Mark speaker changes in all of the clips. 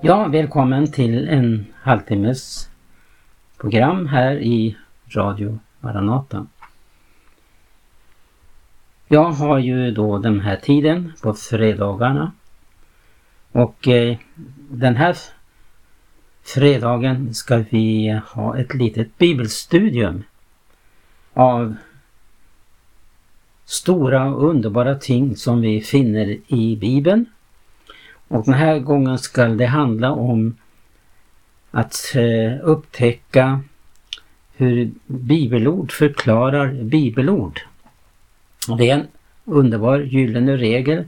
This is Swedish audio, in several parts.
Speaker 1: Ja, välkommen till en halvtimmes program här i Radio Maranata. Jag har ju då den här tiden på fredagarna och eh, den här fredagen ska vi ha ett litet bibelstudium av stora och underbara ting som vi finner i Bibeln. Och den här gången ska det handla om att eh, upptäcka hur bibelord förklarar bibelord. Och det är en underbar gyllene regel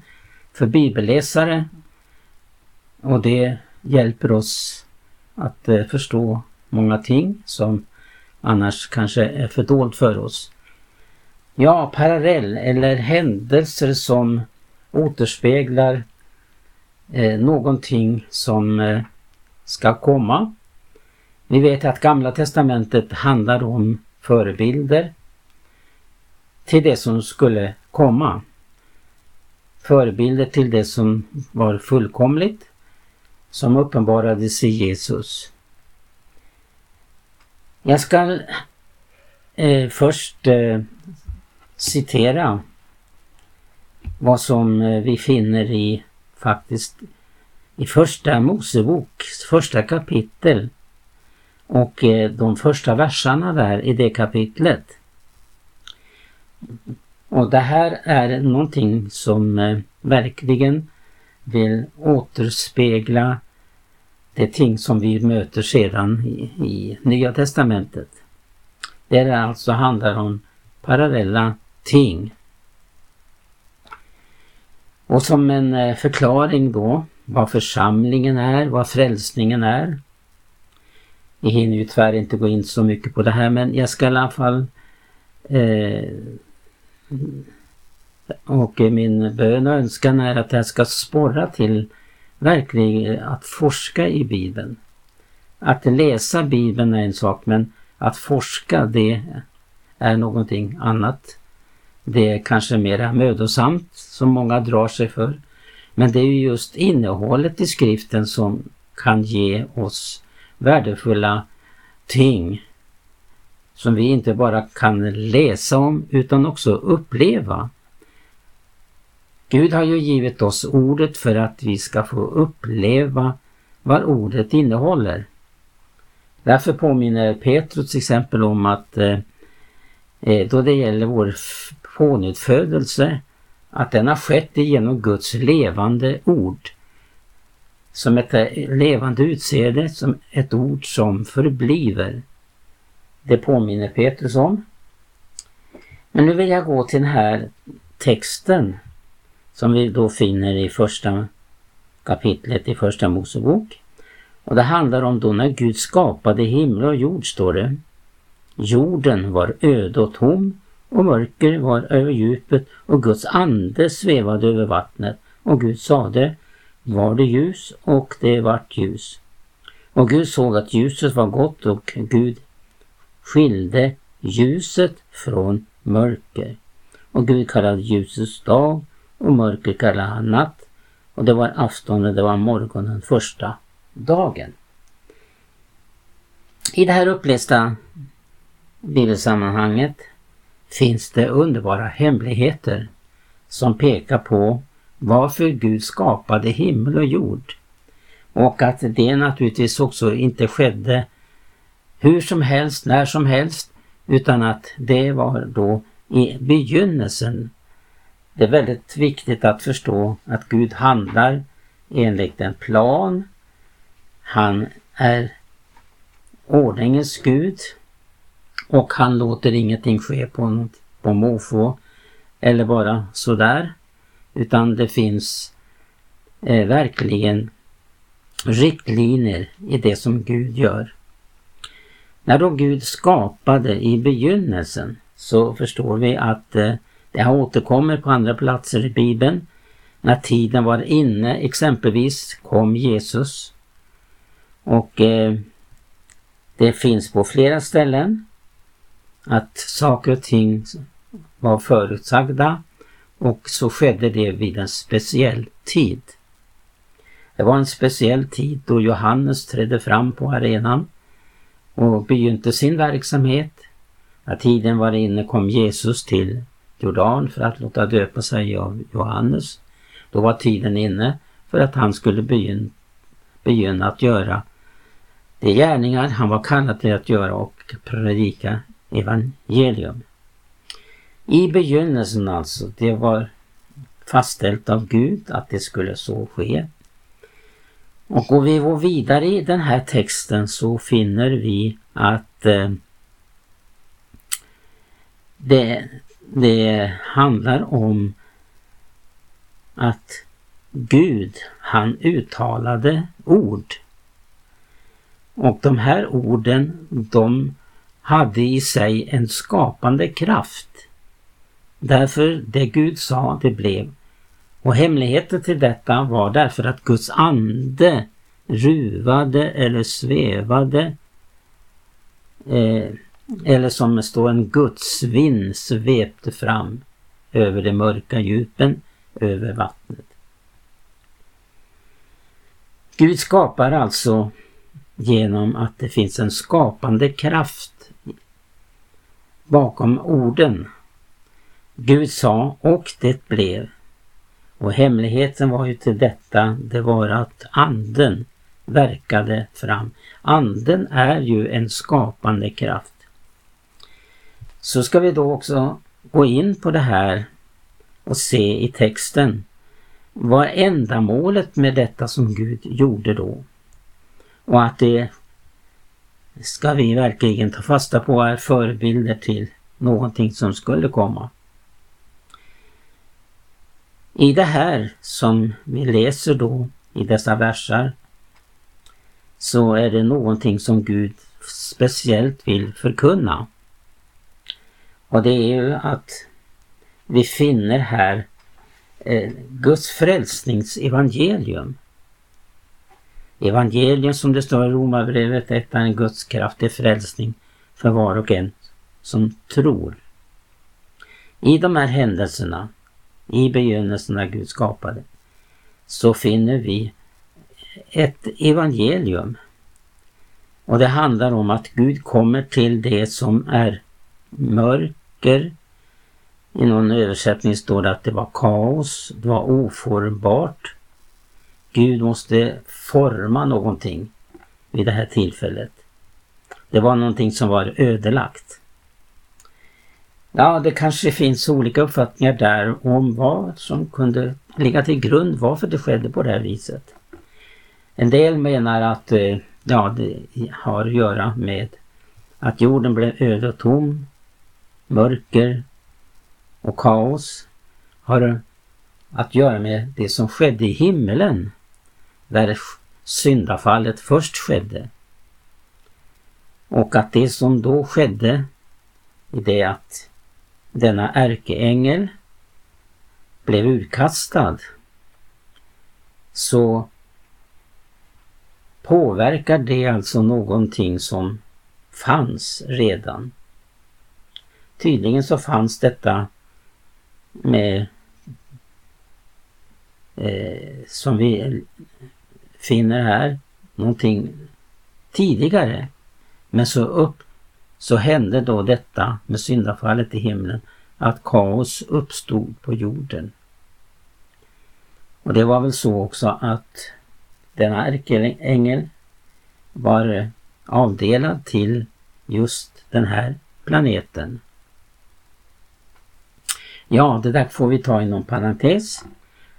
Speaker 1: för bibelläsare och det hjälper oss att eh, förstå många ting som annars kanske är för dolt för oss. Ja, parallell eller händelser som återspeglar eh, någonting som eh, ska komma. Vi vet att Gamla Testamentet handlar om förebilder till det som skulle komma. Förebilder till det som var fullkomligt, som uppenbarades i Jesus. Jag ska eh, först eh, citera vad som eh, vi finner i faktiskt i första Mosebok, första kapitel och eh, de första verserna där i det kapitlet. Och det här är någonting som eh, verkligen vill återspegla det ting som vi möter sedan i, i Nya Testamentet. Där det alltså handlar om parallella ting. Och som en eh, förklaring då vad församlingen är, vad frälsningen är. Vi hinner ju tyvärr inte gå in så mycket på det här men jag ska i alla fall eh, och min bön och önskan är att det här ska sporra till verkligen eh, att forska i Bibeln. Att läsa Bibeln är en sak men att forska det är någonting annat. Det är kanske mera mödosamt som många drar sig för. Men det är ju just innehållet i skriften som kan ge oss värdefulla ting som vi inte bara kan läsa om utan också uppleva. Gud har ju givit oss ordet för att vi ska få uppleva vad ordet innehåller. Därför påminner Petrus till exempel om att eh, eh då det gäller vår pånyttfödelse att den har skett genom Guds levande ord. Som ett levande utseende, som ett ord som förbliver. Det påminner Petrus om. Men nu vill jag gå till den här texten som vi då finner i första kapitlet i första Mosebok. Och det handlar om då när Gud skapade himmel och jord, står det. Jorden var öde och tom och mörker var över djupet och Guds ande svävade över vattnet. Och Gud sade, var det ljus och det vart ljus. Och Gud såg att ljuset var gott och Gud skilde ljuset från mörker. Och Gud kallade ljusets dag och mörker kallade han natt. Och det var afton och det var morgonen första dagen. I det här upplästa bibelsammanhanget finns det underbara hemligheter som pekar på varför Gud skapade himmel och jord. Och att det naturligtvis också inte skedde hur som helst, när som helst, utan att det var då i begynnelsen. Det är väldigt viktigt att förstå att Gud handlar enligt en plan. Han är ordningens Gud och han låter ingenting ske på, på måfå eller bara sådär. Utan det finns eh, verkligen riktlinjer i det som Gud gör. När då Gud skapade i begynnelsen så förstår vi att eh, det här återkommer på andra platser i Bibeln. När tiden var inne exempelvis kom Jesus. Och eh, det finns på flera ställen att saker och ting var förutsagda och så skedde det vid en speciell tid. Det var en speciell tid då Johannes trädde fram på arenan och begynte sin verksamhet. När tiden var inne kom Jesus till Jordan för att låta döpa sig av Johannes. Då var tiden inne för att han skulle begynna, begynna att göra de gärningar han var kallad till att göra och predika evangelium. I begynnelsen alltså, det var fastställt av Gud att det skulle så ske. Och går vi går vidare i den här texten så finner vi att eh, det, det handlar om att Gud, han uttalade ord. Och de här orden, de hade i sig en skapande kraft. Därför det Gud sa, det blev. Och hemligheten till detta var därför att Guds ande ruvade eller svävade eh, eller som det står en gudsvind svepte fram över de mörka djupen, över vattnet. Gud skapar alltså genom att det finns en skapande kraft bakom orden. Gud sa och det blev. Och hemligheten var ju till detta, det var att anden verkade fram. Anden är ju en skapande kraft. Så ska vi då också gå in på det här och se i texten vad ändamålet med detta som Gud gjorde då. Och att det ska vi verkligen ta fasta på är förebilder till någonting som skulle komma. I det här som vi läser då i dessa versar så är det någonting som Gud speciellt vill förkunna. Och det är ju att vi finner här eh, Guds frälsningsevangelium. Evangelium som det står i Romarbrevet, detta är en Guds kraft till frälsning för var och en som tror. I de här händelserna, i begynnelsen när Gud skapade, så finner vi ett evangelium. Och det handlar om att Gud kommer till det som är mörker. I någon översättning står det att det var kaos, det var oformbart. Gud måste forma någonting vid det här tillfället. Det var någonting som var ödelagt. Ja, det kanske finns olika uppfattningar där om vad som kunde ligga till grund varför det skedde på det här viset. En del menar att eh, ja, det har att göra med att jorden blev öde och tom, mörker och kaos har att göra med det som skedde i himmelen där syndafallet först skedde. Och att det som då skedde i det att denna ärkeängel blev utkastad så påverkar det alltså någonting som fanns redan. Tydligen så fanns detta med eh, som vi finner här någonting tidigare. Men så upp så hände då detta med syndafallet i himlen att kaos uppstod på jorden. Och det var väl så också att denna ärkeängel var eh, avdelad till just den här planeten. Ja, det där får vi ta inom parentes.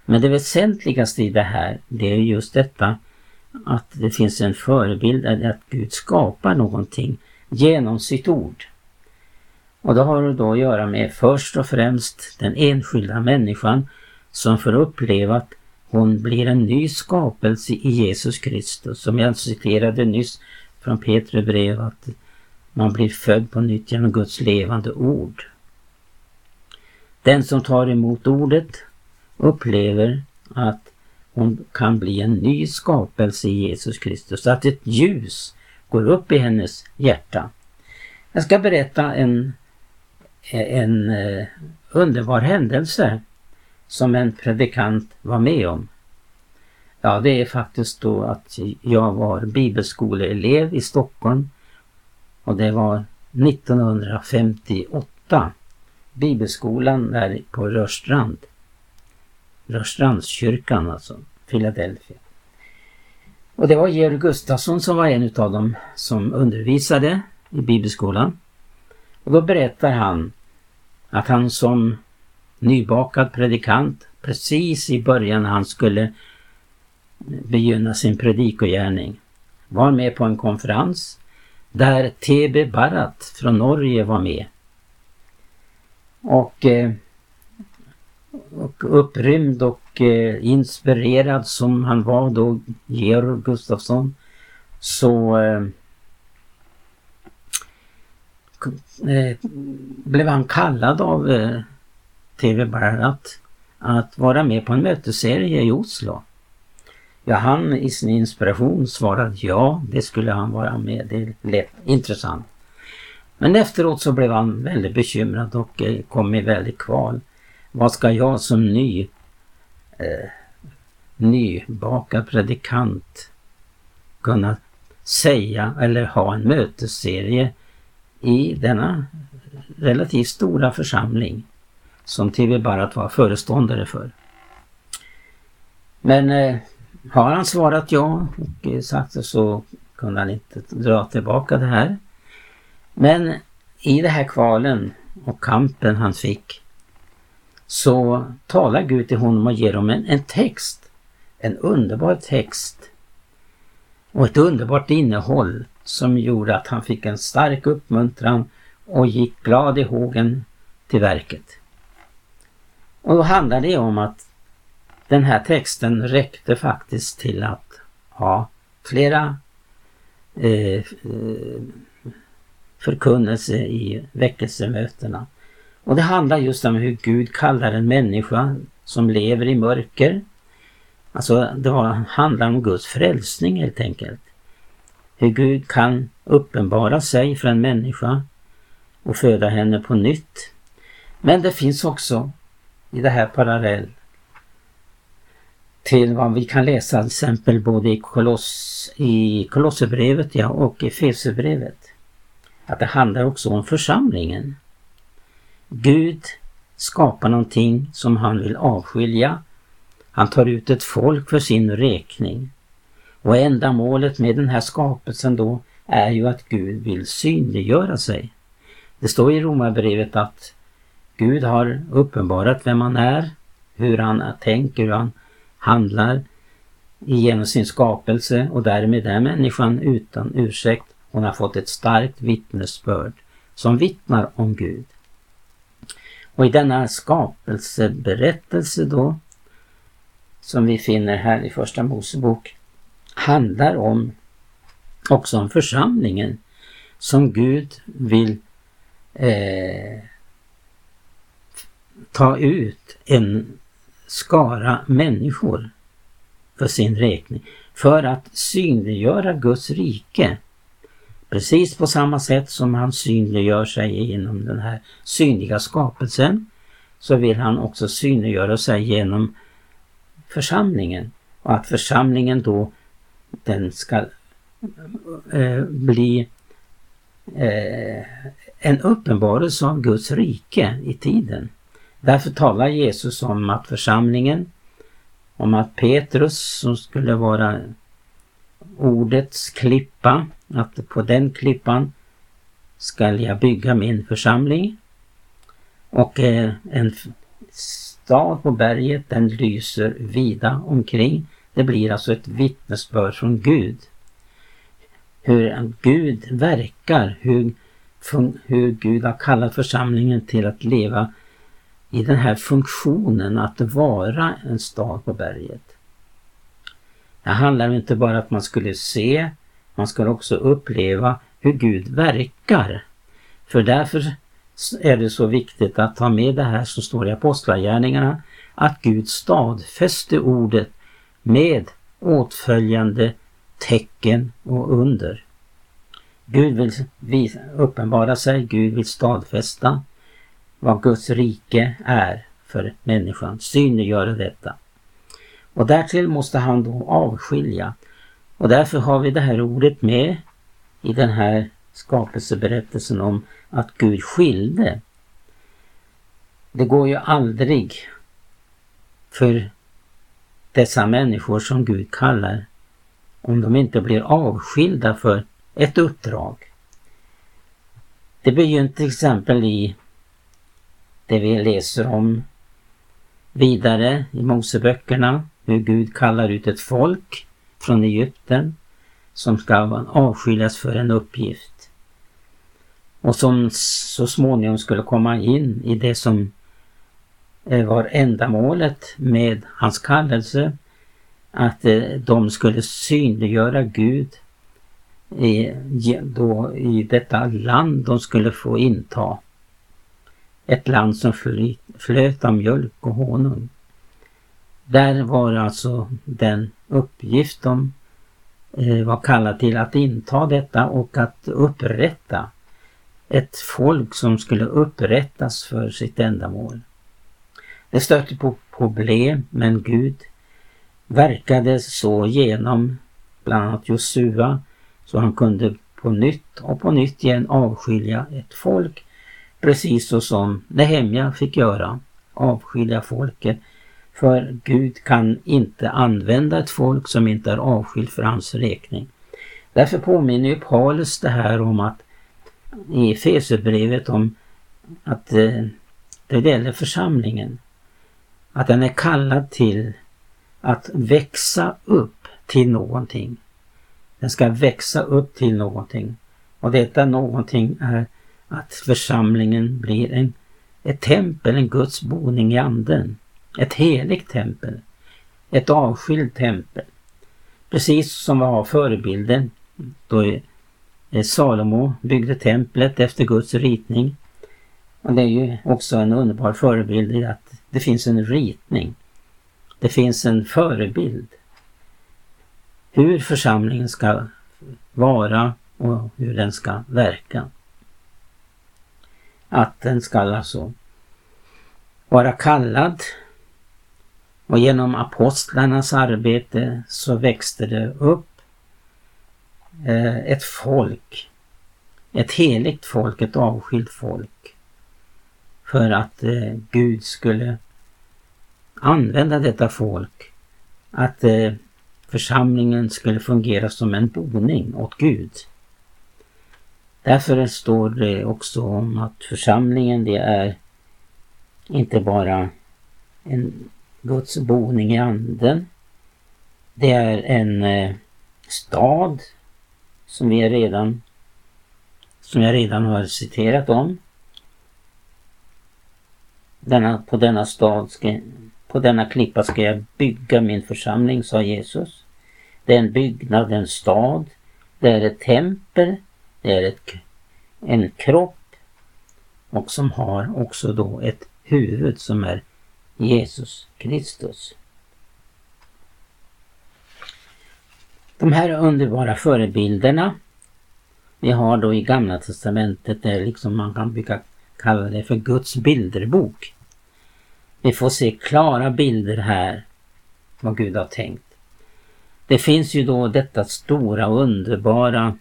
Speaker 1: Men det väsentligaste i det här, det är just detta att det finns en förebild, att Gud skapar någonting genom sitt ord. Och det har då att göra med först och främst den enskilda människan som får uppleva att hon blir en ny skapelse i Jesus Kristus. Som jag citerade nyss från Petri brev att man blir född på nytt genom Guds levande ord. Den som tar emot ordet upplever att hon kan bli en ny skapelse i Jesus Kristus. Att ett ljus går upp i hennes hjärta. Jag ska berätta en, en eh, underbar händelse som en predikant var med om. Ja, det är faktiskt då att jag var bibelskoleelev i Stockholm och det var 1958. Bibelskolan där på Rörstrand. Rörstrandskyrkan, alltså, Philadelphia. Och det var Georg Gustafsson som var en utav dem som undervisade i bibelskolan. Och då berättar han att han som nybakad predikant precis i början när han skulle begynna sin predikogärning var med på en konferens där TB Barat från Norge var med. Och, eh, och upprymd och eh, inspirerad som han var då, Georg Gustafsson, så eh, eh blev han kallad av eh, TV Barat att vara med på en mötesserie i Oslo. Ja, han i sin inspiration svarade ja, det skulle han vara med. Det lät intressant. Men efteråt så blev han väldigt bekymrad och eh, kom i väldigt kval. Vad ska jag som ny eh, nybakad predikant kunna säga eller ha en mötesserie i denna relativt stora församling som TV Barat var föreståndare för. Men eh, har han svarat ja och eh, sagt det så kunde han inte dra tillbaka det här. Men i det här kvalen och kampen han fick så talar Gud till honom och ger honom en, en text. En underbar text. Och ett underbart innehåll som gjorde att han fick en stark uppmuntran och gick glad i hågen till verket. Och då handlar det om att den här texten räckte faktiskt till att ha flera eh, eh förkunnelse i väckelsemötena. Och det handlar just om hur Gud kallar en människa som lever i mörker. Alltså det handlar om Guds frälsning helt enkelt. Hur Gud kan uppenbara sig för en människa och föda henne på nytt. Men det finns också i det här parallell till vad vi kan läsa till exempel både i, Koloss, i Kolosserbrevet ja, och i Efesierbrevet. Att det handlar också om församlingen. Gud skapar någonting som han vill avskilja. Han tar ut ett folk för sin räkning. Och ändamålet med den här skapelsen då är ju att Gud vill synliggöra sig. Det står i Romarbrevet att Gud har uppenbarat vem han är, hur han tänker, hur han handlar genom sin skapelse och därmed är människan utan ursäkt. Hon har fått ett starkt vittnesbörd som vittnar om Gud. Och i denna skapelseberättelse då, som vi finner här i Första Mosebok, handlar om också om församlingen som Gud vill eh, ta ut en skara människor för sin räkning. För att synliggöra Guds rike. Precis på samma sätt som han synliggör sig genom den här synliga skapelsen så vill han också synliggöra sig genom församlingen. Och att församlingen då den ska eh, bli eh, en uppenbarelse av Guds rike i tiden. Därför talar Jesus om att församlingen, om att Petrus som skulle vara ordets klippa, att på den klippan skall jag bygga min församling. Och eh, en stad på berget den lyser vida omkring. Det blir alltså ett vittnesbörd från Gud. Hur Gud verkar, hur, hur Gud har kallat församlingen till att leva i den här funktionen att vara en stad på berget. Det handlar inte bara om att man skulle se, man ska också uppleva hur Gud verkar. För därför är det så viktigt att ta med det här som står i Apostlagärningarna, att Gud stadfäste ordet med åtföljande tecken och under. Gud vill uppenbara sig, Gud vill stadfästa vad Guds rike är för människan, synliggöra detta. Och därtill måste han då avskilja. Och därför har vi det här ordet med i den här skapelseberättelsen om att Gud skilde. Det går ju aldrig för dessa människor som Gud kallar om de inte blir avskilda för ett uppdrag. Det begynner till exempel i det vi läser om vidare i Moseböckerna hur Gud kallar ut ett folk från Egypten som ska avskiljas för en uppgift. Och som så småningom skulle komma in i det som eh, var ändamålet med hans kallelse. Att eh, de skulle synliggöra Gud i, då, i detta land de skulle få inta. Ett land som flöt av mjölk och honung. Där var alltså den uppgift de eh, var kallade till att inta detta och att upprätta ett folk som skulle upprättas för sitt ändamål. Det stötte på problem men Gud verkade så genom bland annat Josua så han kunde på nytt och på nytt igen avskilja ett folk precis så som Nehemja fick göra. Avskilja folket. För Gud kan inte använda ett folk som inte är avskilt för hans räkning. Därför påminner ju Paulus det här om att i Efesierbrevet om att eh, det gäller församlingen. Att den är kallad till att växa upp till någonting. Den ska växa upp till någonting. Och detta någonting är att församlingen blir en, ett tempel, en Guds boning i anden. Ett heligt tempel. Ett avskilt tempel. Precis som vi har förebilden då eh, Salomo byggde templet efter Guds ritning. Och det är ju också en underbar förebild i att det finns en ritning. Det finns en förebild. Hur församlingen ska vara och hur den ska verka. Att den ska alltså vara kallad och genom apostlarnas arbete så växte det upp eh, ett folk, ett heligt folk, ett avskilt folk. För att eh, Gud skulle använda detta folk. Att eh, församlingen skulle fungera som en boning åt Gud. Därför står det också om att församlingen det är inte bara en Guds boning i anden. Det är en eh, stad som vi redan som jag redan har citerat om. Denna, på denna stad ska, på denna klippa ska jag bygga min församling, sa Jesus. Det är en byggnad, en stad. Det är ett tempel. Det är ett, en kropp. Och som har också då ett huvud som är Jesus Kristus. De här underbara förebilderna vi har då i Gamla Testamentet, där liksom man kan bygga, kalla det för Guds bilderbok. Vi får se klara bilder här, vad Gud har tänkt. Det finns ju då detta stora och underbara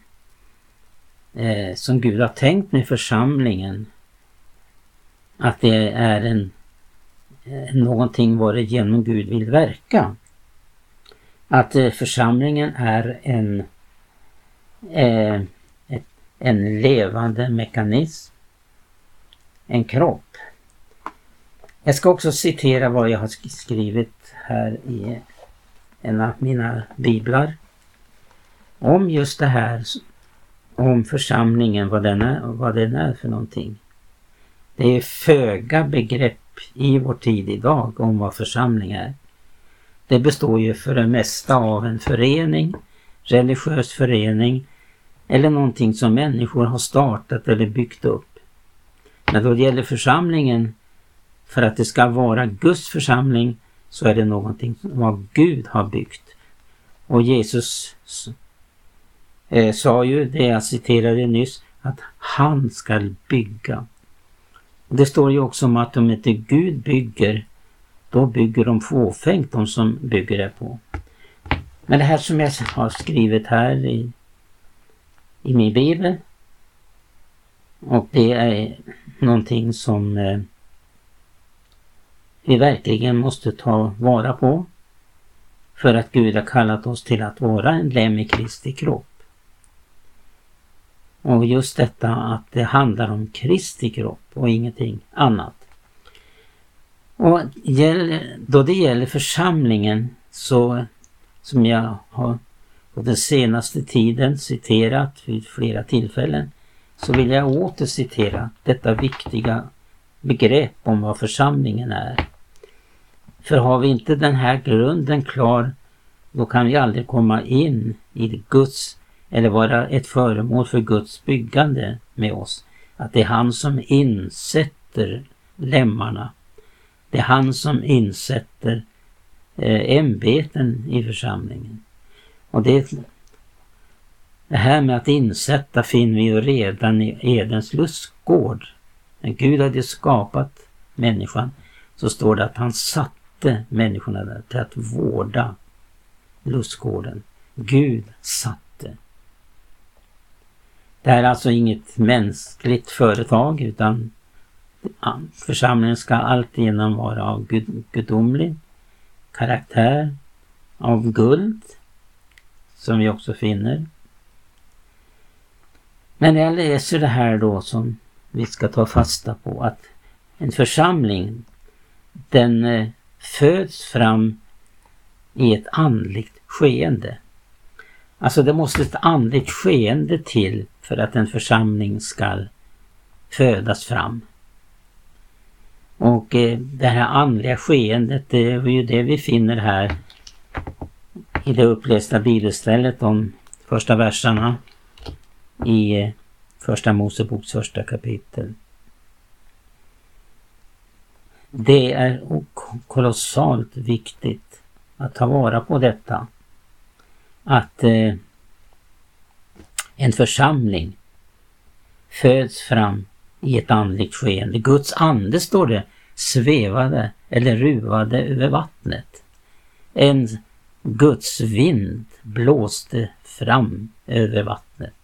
Speaker 1: eh, som Gud har tänkt med församlingen. Att det är en eh, någonting varigenom Gud vill verka. Att eh, församlingen är en, eh, en levande mekanism. En kropp. Jag ska också citera vad jag har skrivit här i en av mina biblar. Om just det här om församlingen, vad den är, vad den är för någonting. Det är föga begrepp i vår tid idag om vad församling är. Det består ju för det mesta av en förening, religiös förening eller någonting som människor har startat eller byggt upp. Men då det gäller församlingen, för att det ska vara Guds församling, så är det någonting som Gud har byggt. Och Jesus eh, sa ju det jag citerade nyss, att han ska bygga. Det står ju också om att om inte Gud bygger då bygger de fåfängt de som bygger det på. Men det här som jag har skrivit här i, i min bibel och det är någonting som eh, vi verkligen måste ta vara på för att Gud har kallat oss till att vara en lem i Kristi kropp. Och just detta att det handlar om Kristi kropp och ingenting annat. Och då det gäller församlingen så som jag har på den senaste tiden citerat vid flera tillfällen så vill jag åter citera detta viktiga begrepp om vad församlingen är. För har vi inte den här grunden klar då kan vi aldrig komma in i Guds eller vara ett föremål för Guds byggande med oss. Att det är han som insätter lemmarna. Det är han som insätter eh, ämbeten i församlingen. Och det, det här med att insätta finner vi ju redan i Edens lustgård. När Gud hade skapat människan så står det att han satte människorna där till att vårda lustgården. Gud satte. Det här är alltså inget mänskligt företag utan församlingen ska alltigenom vara av gud, gudomlig karaktär, av guld som vi också finner. Men när jag läser det här då som vi ska ta fasta på att en församling den eh, föds fram i ett andligt skeende. Alltså det måste ett andligt skeende till för att en församling ska födas fram. Och eh, det här andliga skeendet, det är ju det vi finner här i det upplästa bibelstället de första verserna i eh, Första Moseboks första kapitel. Det är kolossalt viktigt att ta vara på detta. Att eh, en församling föds fram i ett andligt skeende. Guds ande, står det, svävade eller ruvade över vattnet. En Guds vind blåste fram över vattnet.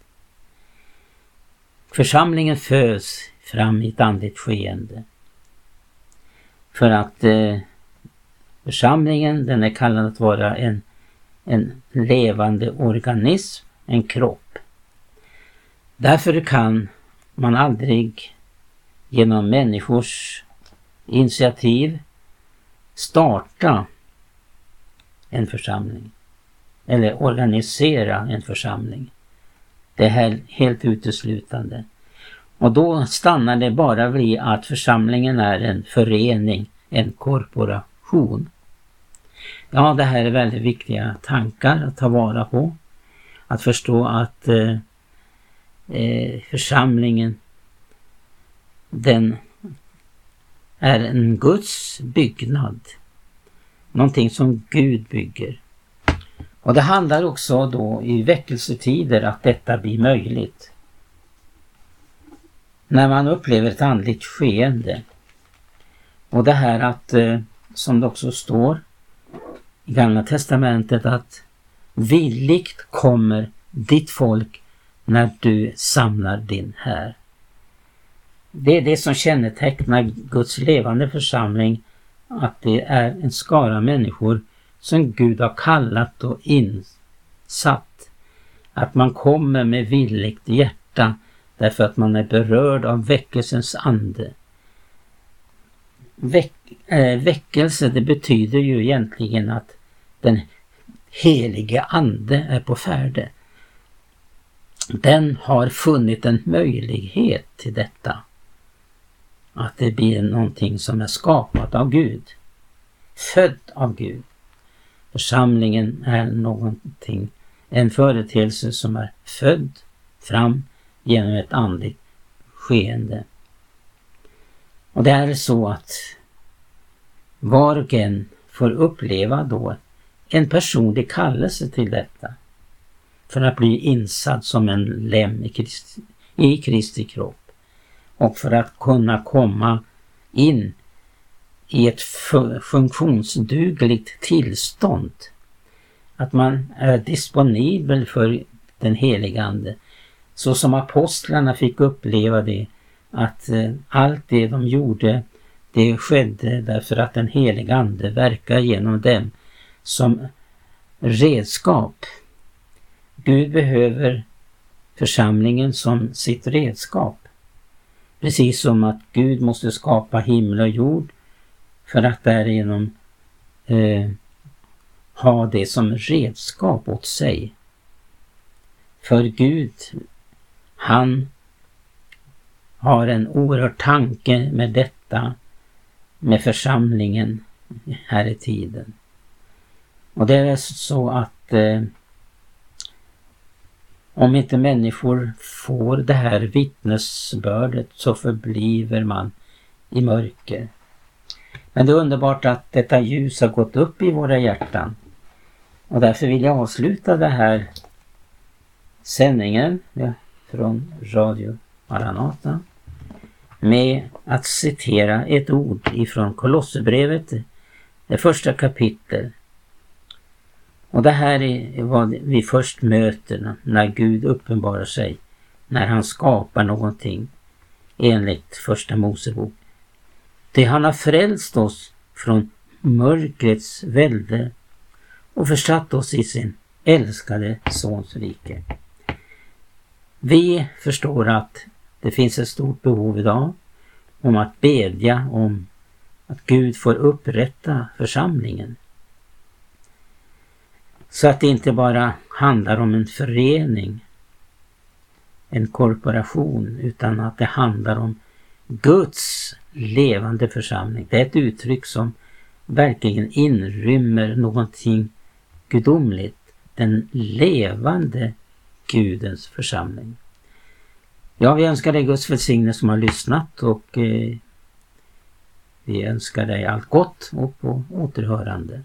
Speaker 1: Församlingen föds fram i ett andligt skeende. För att eh, församlingen den är kallad att vara en, en levande organism, en kropp. Därför kan man aldrig genom människors initiativ starta en församling eller organisera en församling. Det är helt uteslutande. Och då stannar det bara vid att församlingen är en förening, en korporation. Ja, det här är väldigt viktiga tankar att ta vara på. Att förstå att eh, eh, församlingen den är en Guds byggnad. Någonting som Gud bygger. Och det handlar också då i väckelsetider att detta blir möjligt. När man upplever ett andligt skeende. Och det här att, eh, som det också står i Gamla Testamentet, att villigt kommer ditt folk när du samlar din här. Det är det som kännetecknar Guds levande församling, att det är en skara människor som Gud har kallat och insatt. Att man kommer med villigt hjärta därför att man är berörd av väckelsens ande. Väck, äh, väckelse det betyder ju egentligen att den helige ande är på färde. Den har funnit en möjlighet till detta. Att det blir någonting som är skapat av Gud. Född av Gud. Församlingen är någonting, en företeelse som är född fram genom ett andligt skeende. Och det är så att var och en får uppleva då en personlig kallelse till detta. För att bli insatt som en lem i Kristi, i Kristi kropp. Och för att kunna komma in i ett funktionsdugligt tillstånd. Att man är disponibel för den helige Ande. Så som apostlarna fick uppleva det, att eh, allt det de gjorde, det skedde därför att den helige Ande verkar genom dem som redskap. Gud behöver församlingen som sitt redskap. Precis som att Gud måste skapa himmel och jord för att därigenom eh, ha det som redskap åt sig. För Gud, han har en oerhörd tanke med detta, med församlingen här i tiden. Och det är så att eh, om inte människor får det här vittnesbördet så förbliver man i mörker. Men det är underbart att detta ljus har gått upp i våra hjärtan. Och därför vill jag avsluta den här sändningen från Radio Maranata med att citera ett ord ifrån Kolosserbrevet, det första kapitlet. Och det här är vad vi först möter när Gud uppenbarar sig, när han skapar någonting enligt första Mosebok. Det han har frälst oss från mörkrets välde och försatt oss i sin älskade Sons rike. Vi förstår att det finns ett stort behov idag om att bedja om att Gud får upprätta församlingen. Så att det inte bara handlar om en förening, en korporation, utan att det handlar om Guds levande församling. Det är ett uttryck som verkligen inrymmer någonting gudomligt. Den levande Gudens församling. Ja, vi önskar dig Guds välsignelse som har lyssnat och eh, vi önskar dig allt gott och på återhörande.